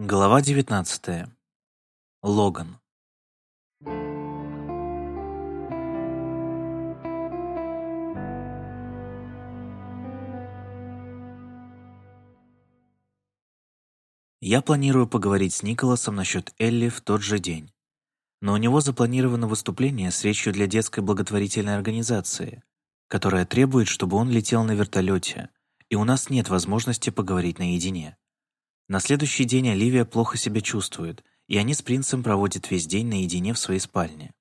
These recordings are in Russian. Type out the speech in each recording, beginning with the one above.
Глава 19. Логан. Я планирую поговорить с Николасом насчет Элли в тот же день. Но у него запланировано выступление с речью для детской благотворительной организации, которая требует, чтобы он летел на вертолете, и у нас нет возможности поговорить наедине. На следующий день Оливия плохо себя чувствует, и они с принцем проводят весь день наедине в своей спальне.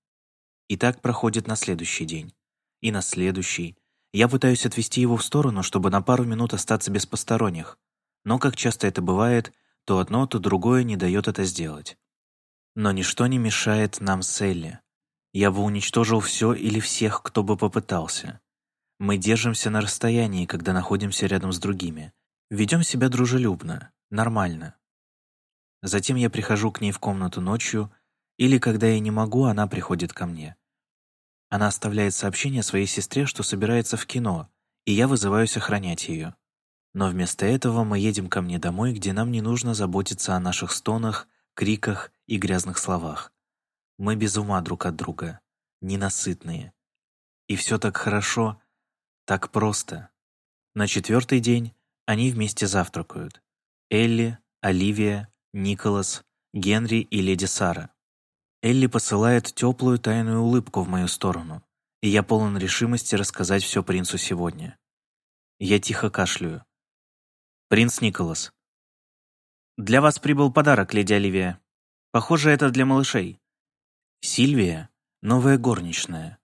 И так проходит на следующий день. И на следующий. Я пытаюсь отвести его в сторону, чтобы на пару минут остаться без посторонних. Но, как часто это бывает, то одно, то другое не дает это сделать. Но ничто не мешает нам с Элли. Я бы уничтожил все или всех, кто бы попытался. Мы держимся на расстоянии, когда находимся рядом с другими. Ведем себя дружелюбно, Нормально. Затем я прихожу к ней в комнату ночью, или когда я не могу, она приходит ко мне. Она оставляет сообщение своей сестре, что собирается в кино, и я вызываюсь охранять ее. Но вместо этого мы едем ко мне домой, где нам не нужно заботиться о наших стонах, криках и грязных словах. Мы без ума друг от друга, ненасытные. И все так хорошо, так просто. На четвертый день они вместе завтракают. Элли, Оливия, Николас, Генри и леди Сара. Элли посылает теплую тайную улыбку в мою сторону, и я полон решимости рассказать все принцу сегодня. Я тихо кашляю. «Принц Николас». «Для вас прибыл подарок, леди Оливия. Похоже, это для малышей». Сильвия, новая горничная,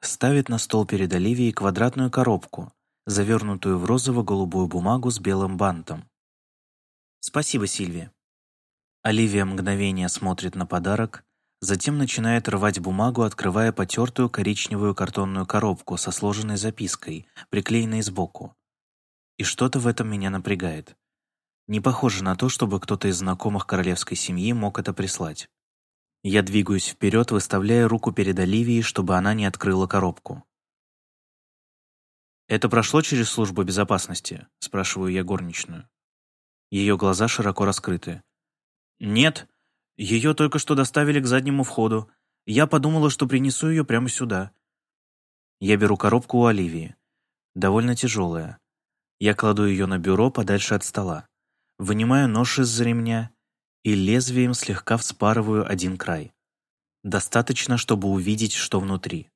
ставит на стол перед Оливией квадратную коробку, завернутую в розово-голубую бумагу с белым бантом. «Спасибо, Сильвия». Оливия мгновение смотрит на подарок, затем начинает рвать бумагу, открывая потертую коричневую картонную коробку со сложенной запиской, приклеенной сбоку. И что-то в этом меня напрягает. Не похоже на то, чтобы кто-то из знакомых королевской семьи мог это прислать. Я двигаюсь вперед, выставляя руку перед Оливией, чтобы она не открыла коробку. «Это прошло через службу безопасности?» – спрашиваю я горничную. Ее глаза широко раскрыты. «Нет, ее только что доставили к заднему входу. Я подумала, что принесу ее прямо сюда». Я беру коробку у Оливии. Довольно тяжелая. Я кладу ее на бюро подальше от стола. Вынимаю нож из-за ремня и лезвием слегка вспарываю один край. Достаточно, чтобы увидеть, что внутри.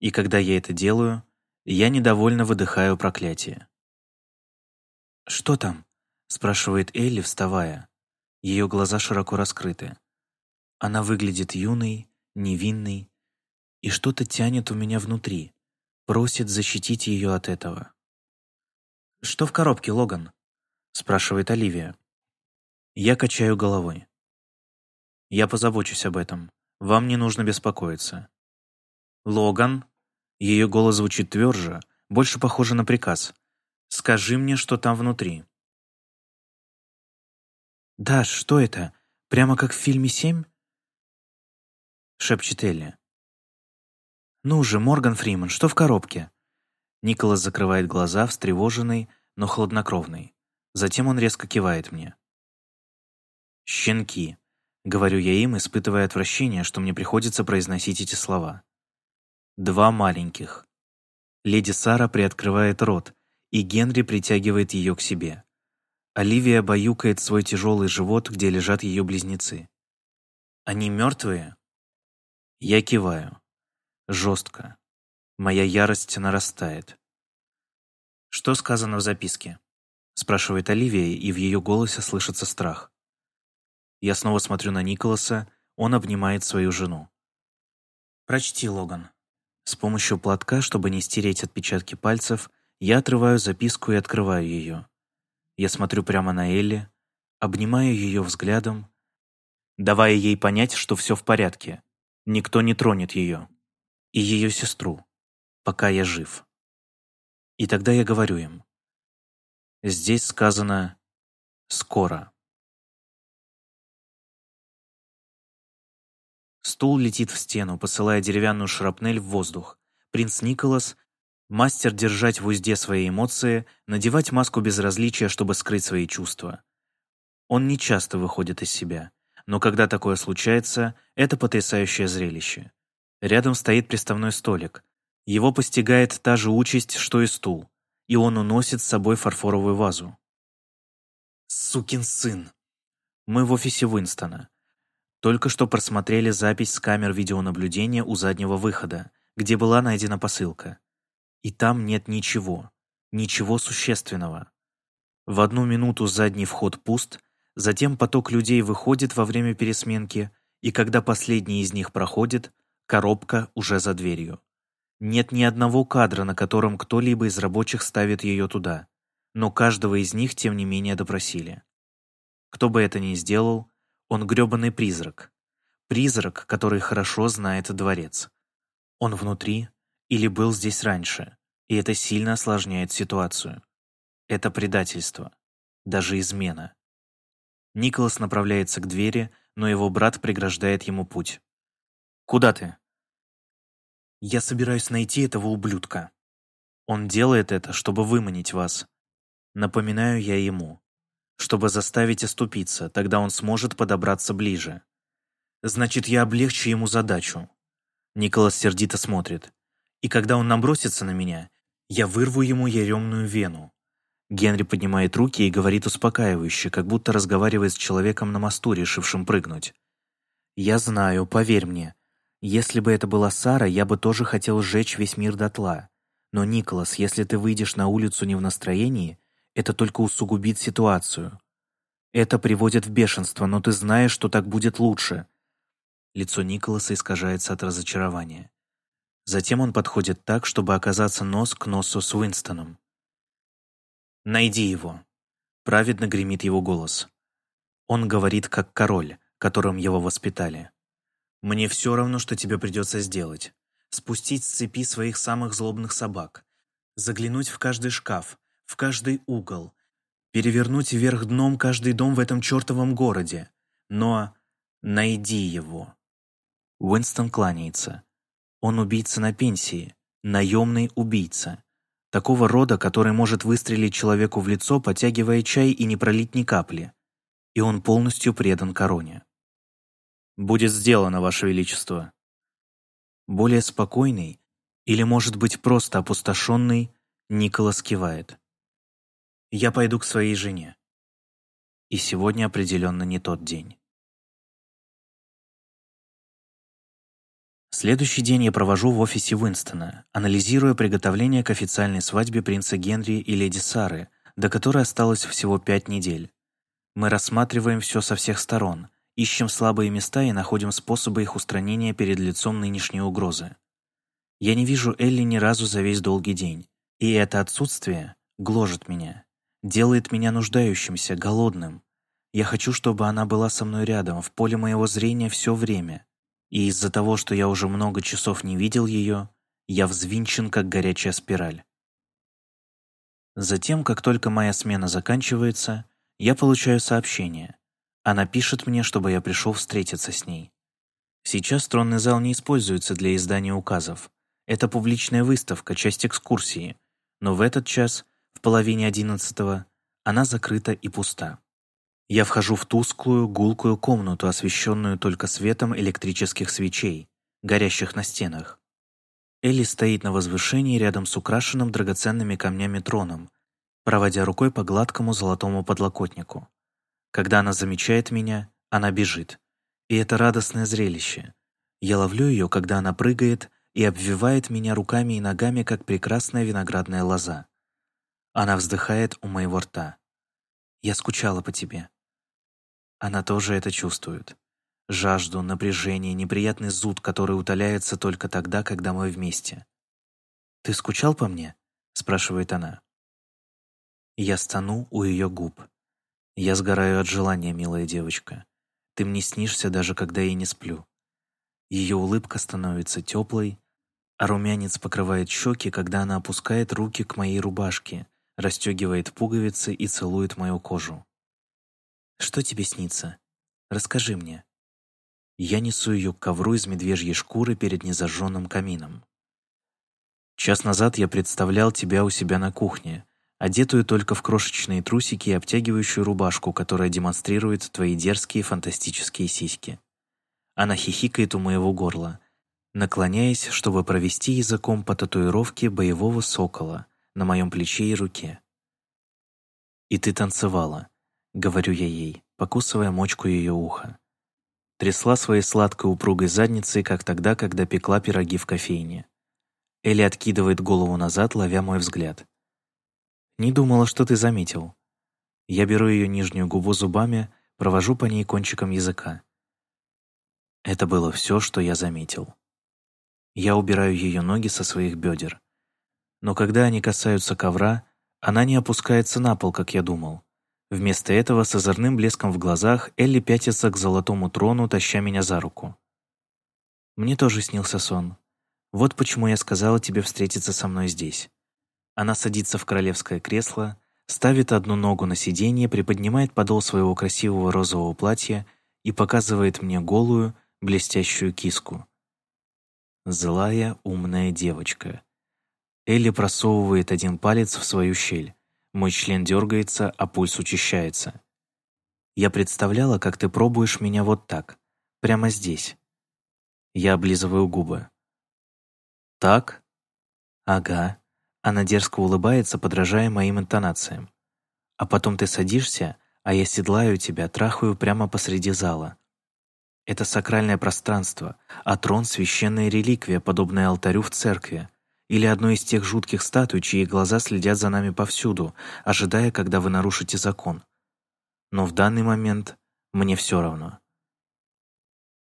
И когда я это делаю, я недовольно выдыхаю проклятие. «Что там?» спрашивает Элли, вставая. Ее глаза широко раскрыты. Она выглядит юной, невинной, и что-то тянет у меня внутри, просит защитить ее от этого. «Что в коробке, Логан?» — спрашивает Оливия. Я качаю головой. «Я позабочусь об этом. Вам не нужно беспокоиться». «Логан?» Ее голос звучит тверже, больше похоже на приказ. «Скажи мне, что там внутри». «Да, что это? Прямо как в фильме «Семь»?» Шепчет Элли. «Ну же, Морган Фриман, что в коробке?» Николас закрывает глаза, встревоженный, но хладнокровный. Затем он резко кивает мне. «Щенки», — говорю я им, испытывая отвращение, что мне приходится произносить эти слова. «Два маленьких». Леди Сара приоткрывает рот, и Генри притягивает ее к себе. Оливия баюкает свой тяжелый живот, где лежат ее близнецы. «Они мертвые?» Я киваю. Жестко. Моя ярость нарастает. «Что сказано в записке?» спрашивает Оливия, и в ее голосе слышится страх. Я снова смотрю на Николаса, он обнимает свою жену. «Прочти, Логан». С помощью платка, чтобы не стереть отпечатки пальцев, я отрываю записку и открываю ее. Я смотрю прямо на Элли, обнимаю ее взглядом, давая ей понять, что все в порядке, никто не тронет ее. И ее сестру, пока я жив. И тогда я говорю им. Здесь сказано «скоро». Стул летит в стену, посылая деревянную шрапнель в воздух. Принц Николас Мастер держать в узде свои эмоции, надевать маску безразличия, чтобы скрыть свои чувства. Он не часто выходит из себя, но когда такое случается, это потрясающее зрелище. Рядом стоит приставной столик. Его постигает та же участь, что и стул, и он уносит с собой фарфоровую вазу. Сукин сын. Мы в офисе Уинстона. Только что просмотрели запись с камер видеонаблюдения у заднего выхода, где была найдена посылка. И там нет ничего, ничего существенного. В одну минуту задний вход пуст, затем поток людей выходит во время пересменки, и когда последний из них проходит, коробка уже за дверью. Нет ни одного кадра, на котором кто-либо из рабочих ставит ее туда но каждого из них, тем не менее, допросили. Кто бы это ни сделал, он грёбаный призрак. Призрак, который хорошо знает дворец. Он внутри или был здесь раньше, и это сильно осложняет ситуацию. Это предательство, даже измена. Николас направляется к двери, но его брат преграждает ему путь. «Куда ты?» «Я собираюсь найти этого ублюдка. Он делает это, чтобы выманить вас, Напоминаю я ему, чтобы заставить оступиться, тогда он сможет подобраться ближе. Значит, я облегчу ему задачу. Николас сердито смотрит. И когда он набросится на меня, я вырву ему яремную вену. Генри поднимает руки и говорит успокаивающе, как будто разговаривает с человеком на мосту, решившим прыгнуть. «Я знаю, поверь мне. Если бы это была Сара, я бы тоже хотел сжечь весь мир дотла. Но, Николас, если ты выйдешь на улицу не в настроении, это только усугубит ситуацию. Это приводит в бешенство, но ты знаешь, что так будет лучше». Лицо Николаса искажается от разочарования. Затем он подходит так, чтобы оказаться нос к носу с Уинстоном. «Найди его!» Праведно гремит его голос. Он говорит, как король, которым его воспитали. «Мне все равно, что тебе придется сделать. Спустить с цепи своих самых злобных собак. Заглянуть в каждый шкаф, в каждый угол, перевернуть вверх дном каждый дом в этом чертовом городе. Но найди его. Уинстон кланяется. Он убийца на пенсии, наемный убийца. Такого рода, который может выстрелить человеку в лицо, потягивая чай и не пролить ни капли. И он полностью предан короне. «Будет сделано, Ваше Величество». Более спокойный, или, может быть, просто опустошенный, Николас кивает. Я пойду к своей жене. И сегодня определенно не тот день. Следующий день я провожу в офисе Уинстона, анализируя приготовление к официальной свадьбе принца Генри и леди Сары, до которой осталось всего пять недель. Мы рассматриваем все со всех сторон, ищем слабые места и находим способы их устранения перед лицом нынешней угрозы. Я не вижу Элли ни разу за весь долгий день, и это отсутствие гложет меня делает меня нуждающимся, голодным. Я хочу, чтобы она была со мной рядом, в поле моего зрения все время. И из-за того, что я уже много часов не видел ее, я взвинчен, как горячая спираль. Затем, как только моя смена заканчивается, я получаю сообщение. Она пишет мне, чтобы я пришел встретиться с ней. Сейчас тронный зал не используется для издания указов. Это публичная выставка, часть экскурсии. Но в этот час в половине одиннадцатого, она закрыта и пуста. Я вхожу в тусклую, гулкую комнату, освещенную только светом электрических свечей, горящих на стенах. Элли стоит на возвышении рядом с украшенным драгоценными камнями троном, проводя рукой по гладкому золотому подлокотнику. Когда она замечает меня, она бежит. И это радостное зрелище. Я ловлю ее, когда она прыгает и обвивает меня руками и ногами, как прекрасная виноградная лоза. Она вздыхает у моего рта. «Я скучала по тебе». Она тоже это чувствует. Жажду, напряжение, неприятный зуд, который утоляется только тогда, когда мы вместе. «Ты скучал по мне?» — спрашивает она. Я стану у ее губ. Я сгораю от желания, милая девочка. Ты мне снишься, даже когда я не сплю. Ее улыбка становится теплой, а румянец покрывает щеки, когда она опускает руки к моей рубашке, расстегивает пуговицы и целует мою кожу. «Что тебе снится? Расскажи мне». Я несу ее к ковру из медвежьей шкуры перед незажженным камином. Час назад я представлял тебя у себя на кухне, одетую только в крошечные трусики и обтягивающую рубашку, которая демонстрирует твои дерзкие фантастические сиськи. Она хихикает у моего горла, наклоняясь, чтобы провести языком по татуировке боевого сокола на моем плече и руке. «И ты танцевала», — говорю я ей, покусывая мочку ее уха. Трясла своей сладкой упругой задницей, как тогда, когда пекла пироги в кофейне. Элли откидывает голову назад, ловя мой взгляд. «Не думала, что ты заметил». Я беру ее нижнюю губу зубами, провожу по ней кончиком языка. Это было все, что я заметил. Я убираю ее ноги со своих бедер. Но когда они касаются ковра, она не опускается на пол, как я думал. Вместо этого с озорным блеском в глазах Элли пятится к золотому трону, таща меня за руку. Мне тоже снился сон. Вот почему я сказала тебе встретиться со мной здесь. Она садится в королевское кресло, ставит одну ногу на сиденье, приподнимает подол своего красивого розового платья и показывает мне голую, блестящую киску. Злая, умная девочка. Элли просовывает один палец в свою щель. Мой член дергается, а пульс учащается. Я представляла, как ты пробуешь меня вот так, прямо здесь. Я облизываю губы. Так? Ага. Она дерзко улыбается, подражая моим интонациям. А потом ты садишься, а я седлаю тебя, трахаю прямо посреди зала. Это сакральное пространство, а трон — священная реликвия, подобная алтарю в церкви или одной из тех жутких статуй, чьи глаза следят за нами повсюду, ожидая, когда вы нарушите закон. Но в данный момент мне все равно.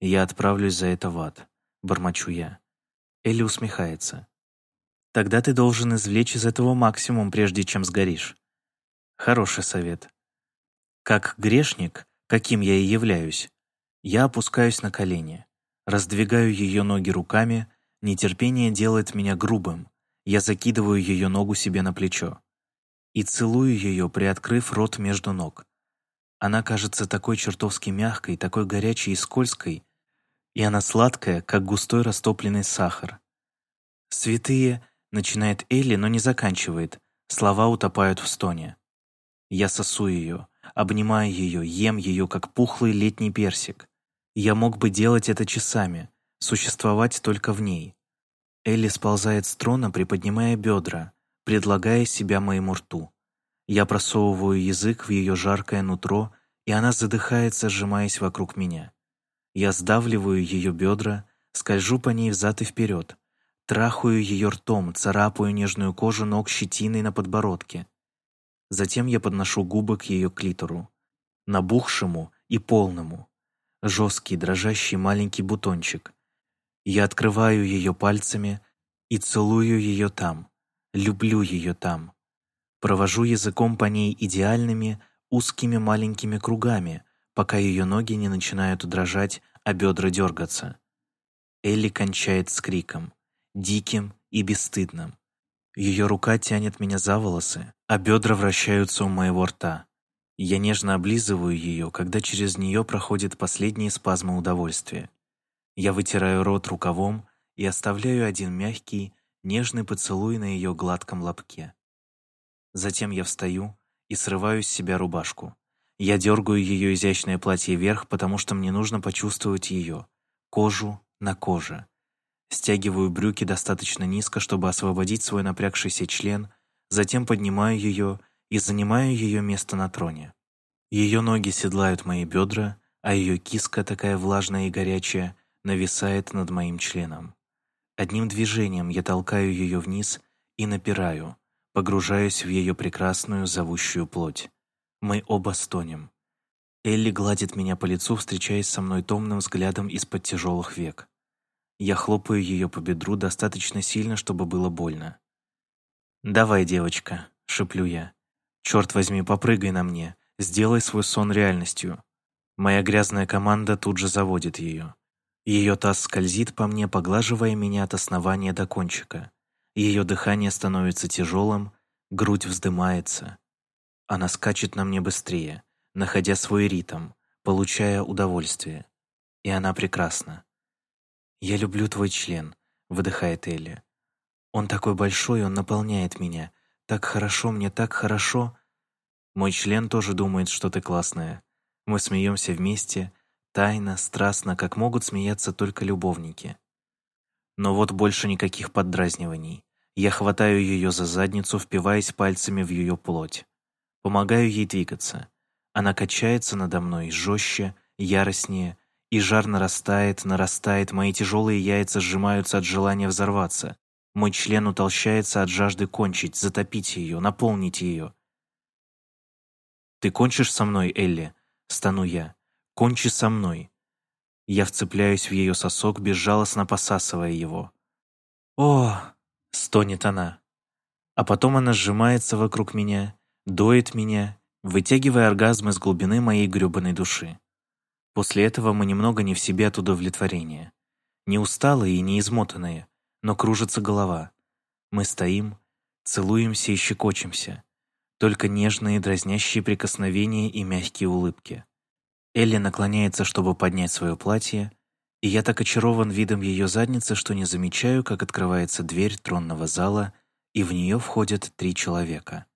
Я отправлюсь за это в ад, бормочу я. Элли усмехается. Тогда ты должен извлечь из этого максимум, прежде чем сгоришь. Хороший совет. Как грешник, каким я и являюсь, я опускаюсь на колени, раздвигаю ее ноги руками, Нетерпение делает меня грубым. Я закидываю ее ногу себе на плечо. И целую ее, приоткрыв рот между ног. Она кажется такой чертовски мягкой, такой горячей и скользкой, и она сладкая, как густой растопленный сахар. «Святые!» — начинает Элли, но не заканчивает. Слова утопают в стоне. Я сосу ее, обнимаю ее, ем ее, как пухлый летний персик. Я мог бы делать это часами, существовать только в ней. Элли сползает с трона, приподнимая бедра, предлагая себя моему рту. Я просовываю язык в ее жаркое нутро, и она задыхается, сжимаясь вокруг меня. Я сдавливаю ее бедра, скольжу по ней взад и вперед, трахаю ее ртом, царапаю нежную кожу ног щетиной на подбородке. Затем я подношу губы к ее клитору, набухшему и полному. Жесткий, дрожащий маленький бутончик, я открываю ее пальцами и целую ее там, люблю ее там. Провожу языком по ней идеальными, узкими маленькими кругами, пока ее ноги не начинают дрожать, а бедра дергаться. Элли кончает с криком, диким и бесстыдным. Ее рука тянет меня за волосы, а бедра вращаются у моего рта. Я нежно облизываю ее, когда через нее проходят последние спазмы удовольствия. Я вытираю рот рукавом и оставляю один мягкий, нежный поцелуй на ее гладком лобке. Затем я встаю и срываю с себя рубашку. Я дергаю ее изящное платье вверх, потому что мне нужно почувствовать ее, кожу на коже. Стягиваю брюки достаточно низко, чтобы освободить свой напрягшийся член, затем поднимаю ее и занимаю ее место на троне. Ее ноги седлают мои бедра, а ее киска, такая влажная и горячая, нависает над моим членом. Одним движением я толкаю ее вниз и напираю, погружаюсь в ее прекрасную зовущую плоть. Мы оба стонем. Элли гладит меня по лицу, встречаясь со мной томным взглядом из-под тяжелых век. Я хлопаю ее по бедру достаточно сильно, чтобы было больно. «Давай, девочка», — шеплю я. «Черт возьми, попрыгай на мне, сделай свой сон реальностью». Моя грязная команда тут же заводит ее. Ее таз скользит по мне, поглаживая меня от основания до кончика. Ее дыхание становится тяжелым, грудь вздымается. Она скачет на мне быстрее, находя свой ритм, получая удовольствие. И она прекрасна. «Я люблю твой член», — выдыхает Элли. «Он такой большой, он наполняет меня, Так хорошо, мне так хорошо. Мой член тоже думает, что ты классная. Мы смеемся вместе, тайно, страстно, как могут смеяться только любовники. Но вот больше никаких поддразниваний. Я хватаю ее за задницу, впиваясь пальцами в ее плоть. Помогаю ей двигаться. Она качается надо мной жестче, яростнее, и жар нарастает, нарастает, мои тяжелые яйца сжимаются от желания взорваться. Мой член утолщается от жажды кончить, затопить ее, наполнить ее. «Ты кончишь со мной, Элли?» — стану я. «Кончи со мной». Я вцепляюсь в ее сосок, безжалостно посасывая его. «О!» — стонет она. А потом она сжимается вокруг меня, доит меня, вытягивая оргазм из глубины моей грёбаной души. После этого мы немного не в себе от удовлетворения. Не усталые и не измотанные, но кружится голова. Мы стоим, целуемся и щекочемся. Только нежные дразнящие прикосновения и мягкие улыбки. Элли наклоняется, чтобы поднять свое платье, и я так очарован видом ее задницы, что не замечаю, как открывается дверь тронного зала, и в нее входят три человека.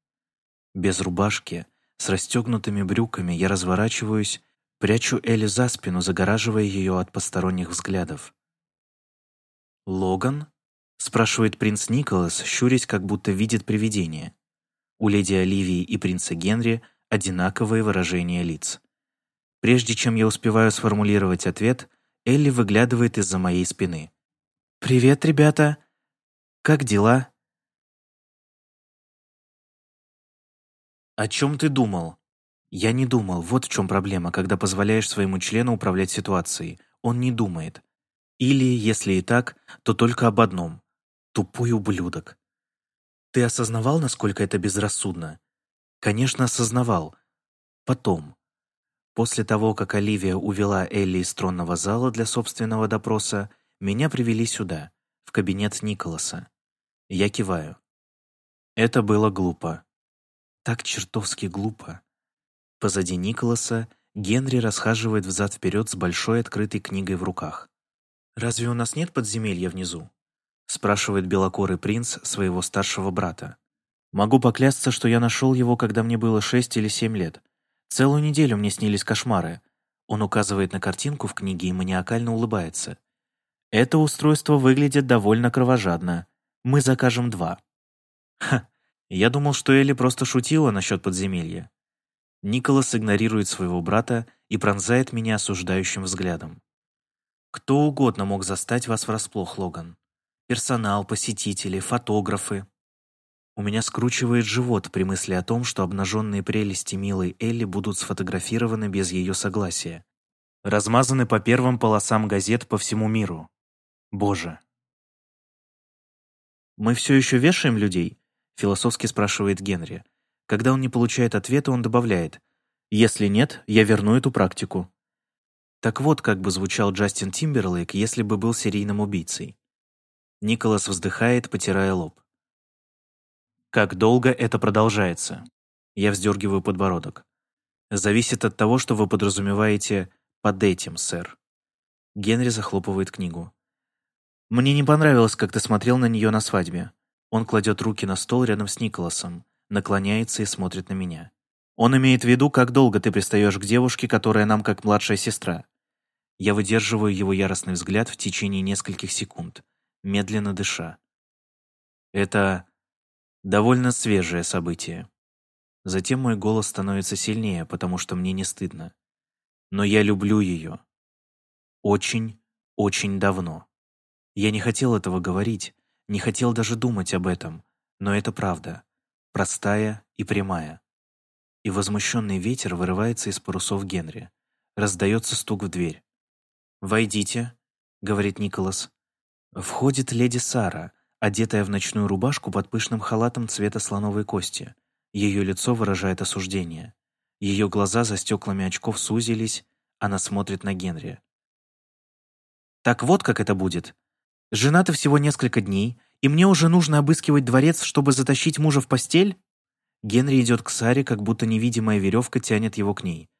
Без рубашки, с расстегнутыми брюками я разворачиваюсь, прячу Элли за спину, загораживая ее от посторонних взглядов. «Логан?» — спрашивает принц Николас, щурясь, как будто видит привидение. У леди Оливии и принца Генри одинаковые выражения лиц. Прежде чем я успеваю сформулировать ответ, Элли выглядывает из-за моей спины. «Привет, ребята! Как дела?» «О чем ты думал?» «Я не думал. Вот в чем проблема, когда позволяешь своему члену управлять ситуацией. Он не думает. Или, если и так, то только об одном. Тупой ублюдок. Ты осознавал, насколько это безрассудно? Конечно, осознавал. Потом. После того, как Оливия увела Элли из тронного зала для собственного допроса, меня привели сюда, в кабинет Николаса. Я киваю. Это было глупо. Так чертовски глупо. Позади Николаса Генри расхаживает взад-вперед с большой открытой книгой в руках. «Разве у нас нет подземелья внизу?» спрашивает белокорый принц своего старшего брата. «Могу поклясться, что я нашел его, когда мне было шесть или семь лет. Целую неделю мне снились кошмары». Он указывает на картинку в книге и маниакально улыбается. «Это устройство выглядит довольно кровожадно. Мы закажем два». Ха, я думал, что Элли просто шутила насчет подземелья. Николас игнорирует своего брата и пронзает меня осуждающим взглядом. Кто угодно мог застать вас врасплох, Логан. Персонал, посетители, фотографы. У меня скручивает живот при мысли о том, что обнаженные прелести милой Элли будут сфотографированы без ее согласия. Размазаны по первым полосам газет по всему миру. Боже. «Мы все еще вешаем людей?» — философски спрашивает Генри. Когда он не получает ответа, он добавляет «Если нет, я верну эту практику». Так вот, как бы звучал Джастин Тимберлейк, если бы был серийным убийцей. Николас вздыхает, потирая лоб. Как долго это продолжается? Я вздергиваю подбородок. Зависит от того, что вы подразумеваете под этим, сэр. Генри захлопывает книгу. Мне не понравилось, как ты смотрел на нее на свадьбе. Он кладет руки на стол рядом с Николасом, наклоняется и смотрит на меня. Он имеет в виду, как долго ты пристаешь к девушке, которая нам как младшая сестра. Я выдерживаю его яростный взгляд в течение нескольких секунд, медленно дыша. Это довольно свежее событие. Затем мой голос становится сильнее, потому что мне не стыдно. Но я люблю ее. Очень, очень давно. Я не хотел этого говорить, не хотел даже думать об этом, но это правда. Простая и прямая. И возмущенный ветер вырывается из парусов Генри. Раздается стук в дверь. «Войдите», — говорит Николас. Входит леди Сара, одетая в ночную рубашку под пышным халатом цвета слоновой кости. Ее лицо выражает осуждение. Ее глаза за стеклами очков сузились, она смотрит на Генри. «Так вот как это будет. Женаты всего несколько дней, и мне уже нужно обыскивать дворец, чтобы затащить мужа в постель?» Генри идет к Саре, как будто невидимая веревка тянет его к ней.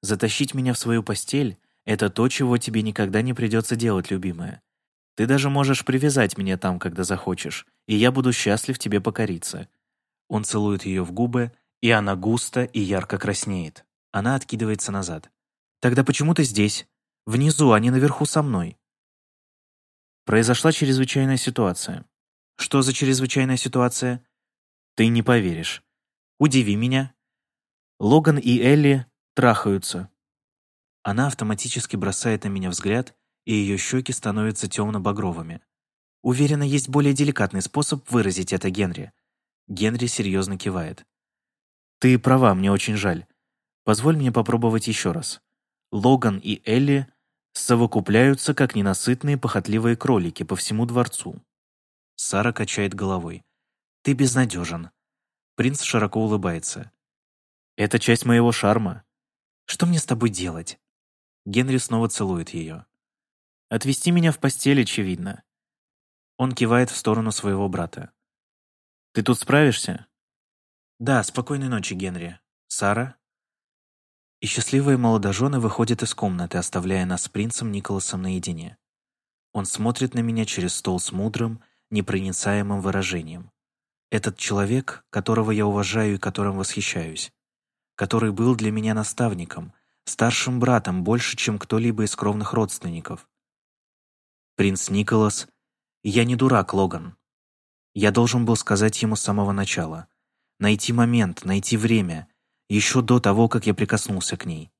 «Затащить меня в свою постель это то, чего тебе никогда не придется делать, любимая. Ты даже можешь привязать меня там, когда захочешь, и я буду счастлив тебе покориться». Он целует ее в губы, и она густо и ярко краснеет. Она откидывается назад. «Тогда почему ты здесь? Внизу, а не наверху со мной?» Произошла чрезвычайная ситуация. Что за чрезвычайная ситуация? Ты не поверишь. Удиви меня. Логан и Элли трахаются. Она автоматически бросает на меня взгляд, и ее щеки становятся темно-багровыми. Уверена, есть более деликатный способ выразить это Генри. Генри серьезно кивает. «Ты права, мне очень жаль. Позволь мне попробовать еще раз. Логан и Элли совокупляются, как ненасытные похотливые кролики по всему дворцу». Сара качает головой. «Ты безнадежен». Принц широко улыбается. «Это часть моего шарма. Что мне с тобой делать?» Генри снова целует ее. «Отвести меня в постель, очевидно». Он кивает в сторону своего брата. Ты тут справишься?» «Да, спокойной ночи, Генри. Сара?» И счастливые молодожены выходят из комнаты, оставляя нас с принцем Николасом наедине. Он смотрит на меня через стол с мудрым, непроницаемым выражением. Этот человек, которого я уважаю и которым восхищаюсь, который был для меня наставником, старшим братом больше, чем кто-либо из кровных родственников. Принц Николас, я не дурак, Логан. Я должен был сказать ему с самого начала. Найти момент, найти время, еще до того, как я прикоснулся к ней.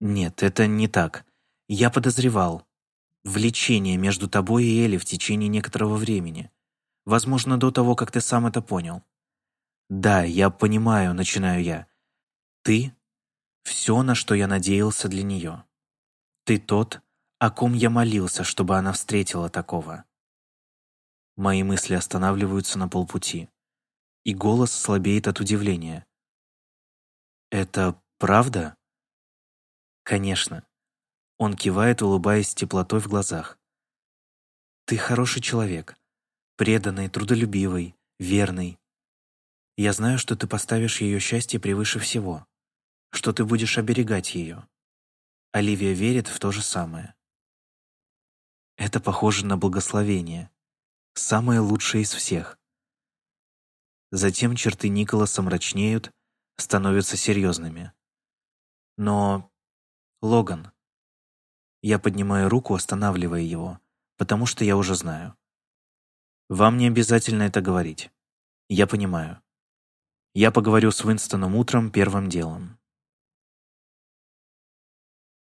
Нет, это не так. Я подозревал. Влечение между тобой и Элли в течение некоторого времени. Возможно, до того, как ты сам это понял. Да, я понимаю, начинаю я. Ты — все, на что я надеялся для нее. Ты тот, о ком я молился, чтобы она встретила такого. Мои мысли останавливаются на полпути, и голос слабеет от удивления. «Это правда?» «Конечно». Он кивает, улыбаясь теплотой в глазах. «Ты хороший человек, преданный, трудолюбивый, верный. Я знаю, что ты поставишь ее счастье превыше всего, что ты будешь оберегать ее. Оливия верит в то же самое. Это похоже на благословение, самое лучшее из всех. Затем черты Николаса мрачнеют, становятся серьезными. Но... Логан. Я поднимаю руку, останавливая его, потому что я уже знаю. Вам не обязательно это говорить. Я понимаю. Я поговорю с Уинстоном утром первым делом.